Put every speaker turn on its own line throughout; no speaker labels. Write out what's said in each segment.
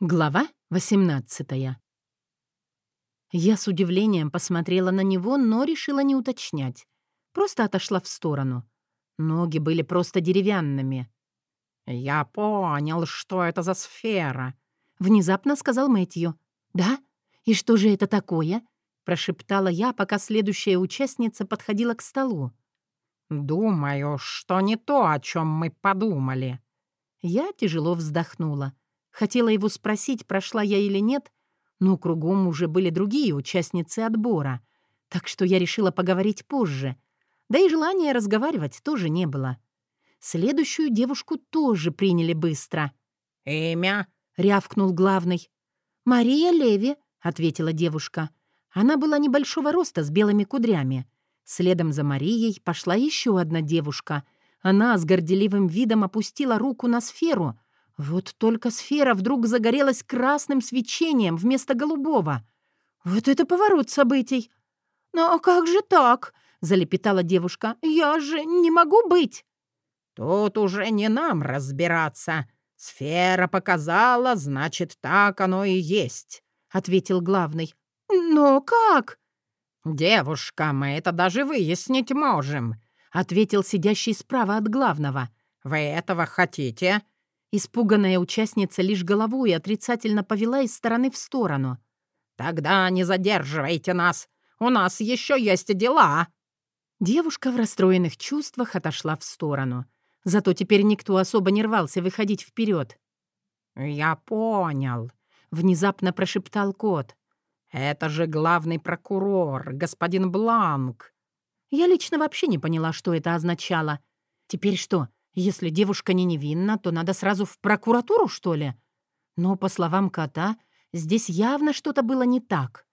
Глава 18 Я с удивлением посмотрела на него, но решила не уточнять. Просто отошла в сторону. Ноги были просто деревянными.
«Я понял, что это за сфера», —
внезапно сказал Мэтью. «Да? И что же это такое?» — прошептала я, пока следующая участница подходила к столу.
«Думаю, что не то, о чем мы подумали».
Я тяжело вздохнула. Хотела его спросить, прошла я или нет, но кругом уже были другие участницы отбора, так что я решила поговорить позже. Да и желания разговаривать тоже не было. Следующую девушку тоже приняли быстро.
«Имя?»
— рявкнул главный. «Мария Леви», — ответила девушка. Она была небольшого роста с белыми кудрями. Следом за Марией пошла еще одна девушка. Она с горделивым видом опустила руку на сферу — вот только сфера вдруг загорелась красным свечением вместо голубого. Вот это поворот событий. «Но как же так?» — залепетала девушка. «Я же не могу быть!»
«Тут уже не нам разбираться. Сфера показала, значит, так оно и есть», — ответил главный.
«Но как?»
«Девушка, мы это даже выяснить можем», — ответил сидящий справа от главного. «Вы этого хотите?»
Испуганная участница лишь головой отрицательно повела из стороны в сторону.
«Тогда не задерживайте нас! У нас еще есть дела!»
Девушка в расстроенных чувствах отошла в сторону. Зато теперь никто особо не рвался выходить вперед.
«Я понял», —
внезапно прошептал кот.
«Это же главный прокурор, господин Бланк».
Я лично вообще не поняла, что это означало. Теперь что, если девушка не невинна, то надо сразу в прокуратуру, что ли? Но, по словам кота, здесь явно что-то было не так.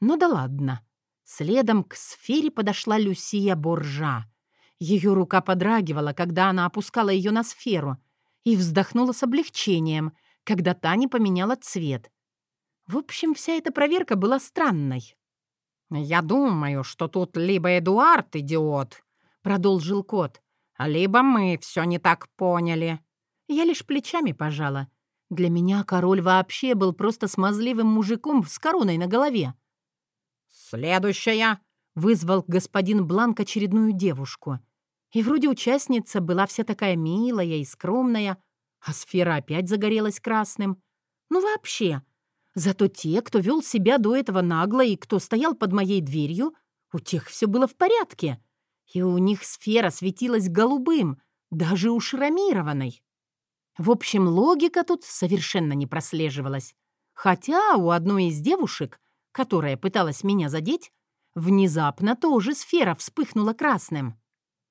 Ну да ладно. Следом к сфере подошла Люсия Боржа. Ее рука подрагивала, когда она опускала ее на сферу, и вздохнула с облегчением, когда та не поменяла цвет. В общем, вся эта проверка была странной.
«Я думаю, что тут либо Эдуард идиот», — продолжил кот, либо мы все не так поняли».
Я лишь плечами пожала. Для меня король вообще был просто смазливым мужиком с короной на голове.
«Следующая!» — вызвал господин Бланк очередную девушку. И вроде участница была вся такая милая и скромная, а сфера опять загорелась красным. Ну вообще. Зато те, кто вел себя до этого нагло и кто стоял под моей дверью, у тех все было в порядке и у них сфера светилась голубым, даже у шрамированной. В общем, логика тут совершенно не прослеживалась. Хотя у одной из девушек, которая пыталась меня задеть, внезапно тоже сфера вспыхнула красным.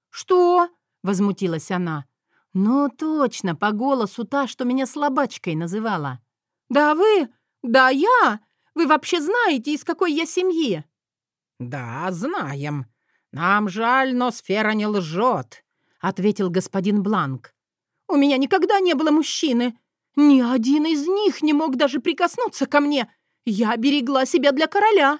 «Что?» — возмутилась она. «Ну точно, по голосу та, что меня слабачкой называла». «Да вы? Да я? Вы вообще знаете, из какой я семьи?» «Да, знаем», «Нам жаль, но сфера не лжет», — ответил господин Бланк.
«У меня никогда не было мужчины. Ни один из них не мог даже прикоснуться ко мне. Я берегла себя для короля».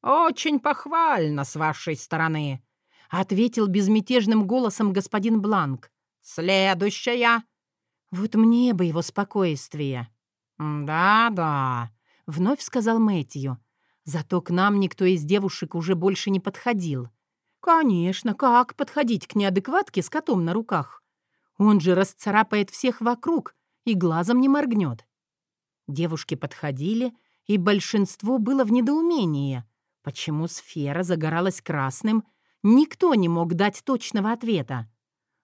«Очень похвально с вашей стороны», — ответил безмятежным голосом господин Бланк. «Следующая».
«Вот мне бы его спокойствие».
«Да-да», — вновь сказал Мэтью. «Зато к нам никто из девушек уже больше не подходил.
«Конечно, как подходить к неадекватке с котом на руках? Он же расцарапает всех вокруг и глазом не моргнет». Девушки подходили, и большинство было в недоумении. Почему сфера загоралась красным, никто не мог дать точного ответа.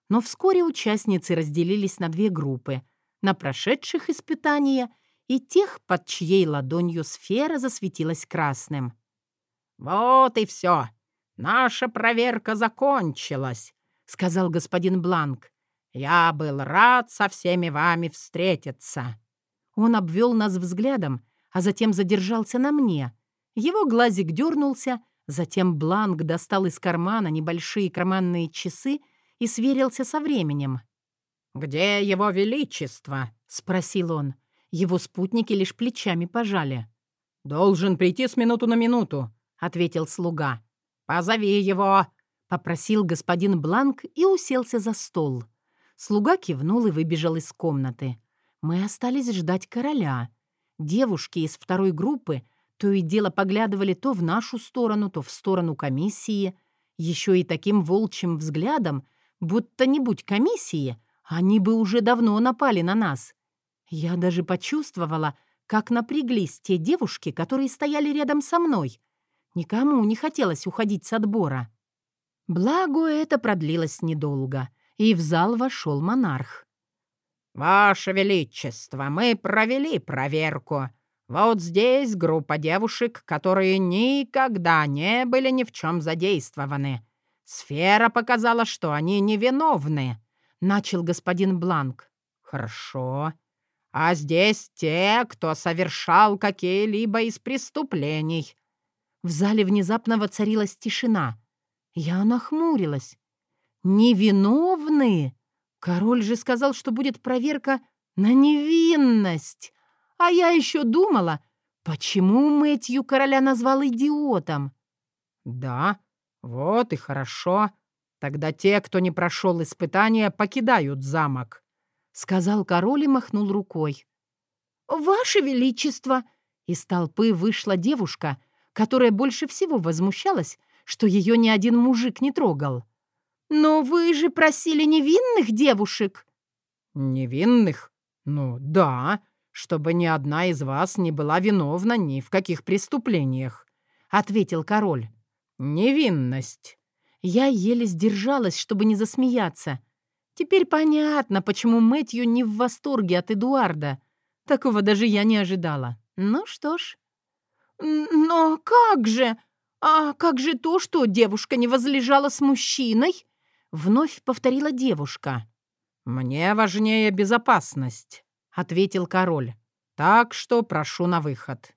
Но вскоре участницы разделились на две группы — на прошедших испытания и тех, под чьей ладонью сфера засветилась красным.
«Вот и все!» «Наша проверка закончилась», — сказал господин Бланк. «Я был рад со всеми вами встретиться».
Он обвел нас взглядом, а затем задержался на мне. Его глазик дернулся, затем Бланк достал из кармана небольшие карманные часы и сверился со временем.
«Где его величество?» — спросил он. Его спутники лишь плечами пожали.
«Должен прийти с минуту на минуту», — ответил слуга.
«Позови его!»
— попросил господин Бланк и уселся за стол. Слуга кивнул и выбежал из комнаты.
Мы остались ждать короля. Девушки из второй группы то и дело поглядывали то в нашу сторону, то в сторону комиссии, еще и таким волчьим взглядом, будто не будь комиссии, они бы уже давно напали на нас. Я даже почувствовала, как напряглись те девушки, которые стояли рядом со мной. Никому не хотелось уходить с отбора. Благо, это продлилось недолго, и в зал вошел монарх.
«Ваше Величество, мы провели проверку. Вот здесь группа девушек, которые никогда не были ни в чем задействованы. Сфера показала, что они невиновны», — начал господин Бланк. «Хорошо. А здесь те, кто совершал какие-либо из преступлений».
В зале внезапно воцарилась тишина. Я нахмурилась. «Невиновны? Король же сказал, что будет проверка на невинность. А я еще думала, почему Мэтью короля назвал идиотом?
Да, вот и хорошо. Тогда те, кто не прошел испытания, покидают замок.
Сказал король и махнул рукой. «Ваше Величество!» Из толпы вышла девушка, которая больше всего возмущалась, что ее ни один мужик не трогал. «Но вы же просили невинных девушек!»
«Невинных? Ну да, чтобы ни одна из вас не была виновна ни в каких преступлениях», — ответил король. «Невинность».
Я еле сдержалась, чтобы не засмеяться. Теперь понятно, почему Мэтью не в восторге от Эдуарда. Такого даже я не ожидала. Ну что ж. «Но как же? А как же то, что девушка не возлежала с мужчиной?» Вновь повторила девушка.
«Мне важнее безопасность», — ответил король. «Так что прошу на выход».